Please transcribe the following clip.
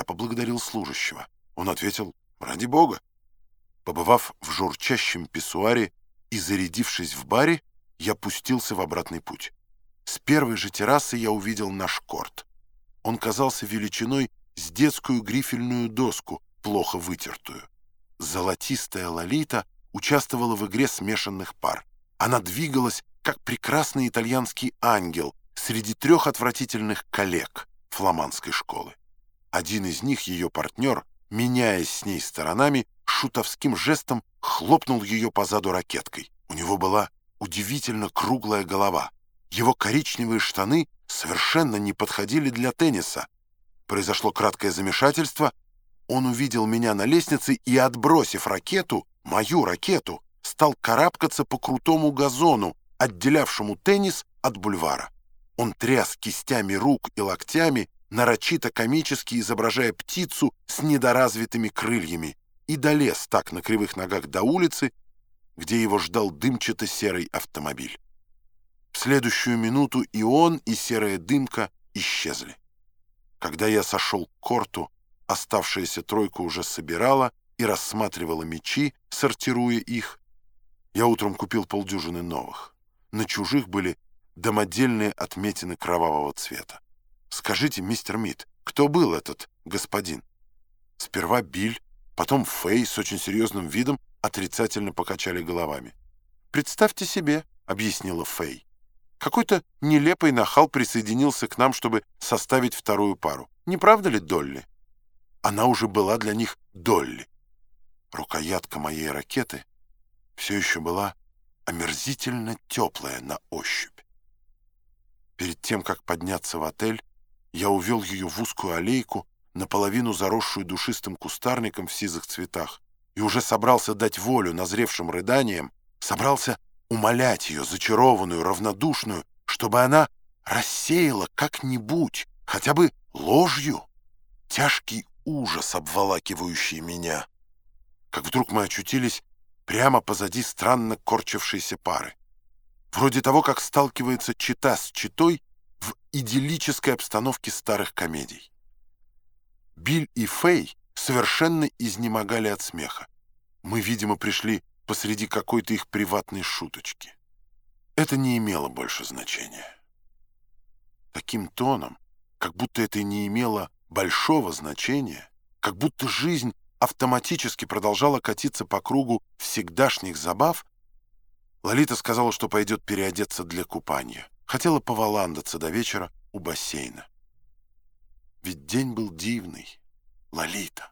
Я поблагодарил служащего. Он ответил «Ради бога». Побывав в журчащем писсуаре и зарядившись в баре, я пустился в обратный путь. С первой же террасы я увидел наш корт. Он казался величиной с детскую грифельную доску, плохо вытертую. Золотистая Лолита участвовала в игре смешанных пар. Она двигалась, как прекрасный итальянский ангел среди трех отвратительных коллег фламандской школы. Один из них, ее партнер, меняясь с ней сторонами, шутовским жестом хлопнул ее по заду ракеткой. У него была удивительно круглая голова. Его коричневые штаны совершенно не подходили для тенниса. Произошло краткое замешательство. Он увидел меня на лестнице и, отбросив ракету, мою ракету, стал карабкаться по крутому газону, отделявшему теннис от бульвара. Он тряс кистями рук и локтями, нарочито комически изображая птицу с недоразвитыми крыльями, и долез так на кривых ногах до улицы, где его ждал дымчато-серый автомобиль. В следующую минуту и он, и серая дымка исчезли. Когда я сошел к корту, оставшаяся тройка уже собирала и рассматривала мечи, сортируя их. Я утром купил полдюжины новых. На чужих были домодельные отметины кровавого цвета. Скажите, мистер Мид, кто был этот господин? Сперва Биль, потом Фэй с очень серьезным видом отрицательно покачали головами. «Представьте себе», — объяснила Фэй. «Какой-то нелепый нахал присоединился к нам, чтобы составить вторую пару. Не правда ли, Долли?» Она уже была для них Долли. Рукоятка моей ракеты все еще была омерзительно теплая на ощупь. Перед тем, как подняться в отель, я увел ее в узкую аллейку, наполовину заросшую душистым кустарником в сизых цветах, и уже собрался дать волю назревшим рыданиям, собрался умолять ее, зачарованную, равнодушную, чтобы она рассеяла как-нибудь, хотя бы ложью, тяжкий ужас, обволакивающий меня. Как вдруг мы очутились прямо позади странно корчившейся пары. Вроде того, как сталкивается чита с читой в идиллической обстановке старых комедий. Биль и Фэй совершенно изнемогали от смеха. Мы, видимо, пришли посреди какой-то их приватной шуточки. Это не имело больше значения. Таким тоном, как будто это не имело большого значения, как будто жизнь автоматически продолжала катиться по кругу всегдашних забав, Лолита сказала, что пойдет переодеться для купания. Хотела поваландаться до вечера у бассейна. Ведь день был дивный. Лолита.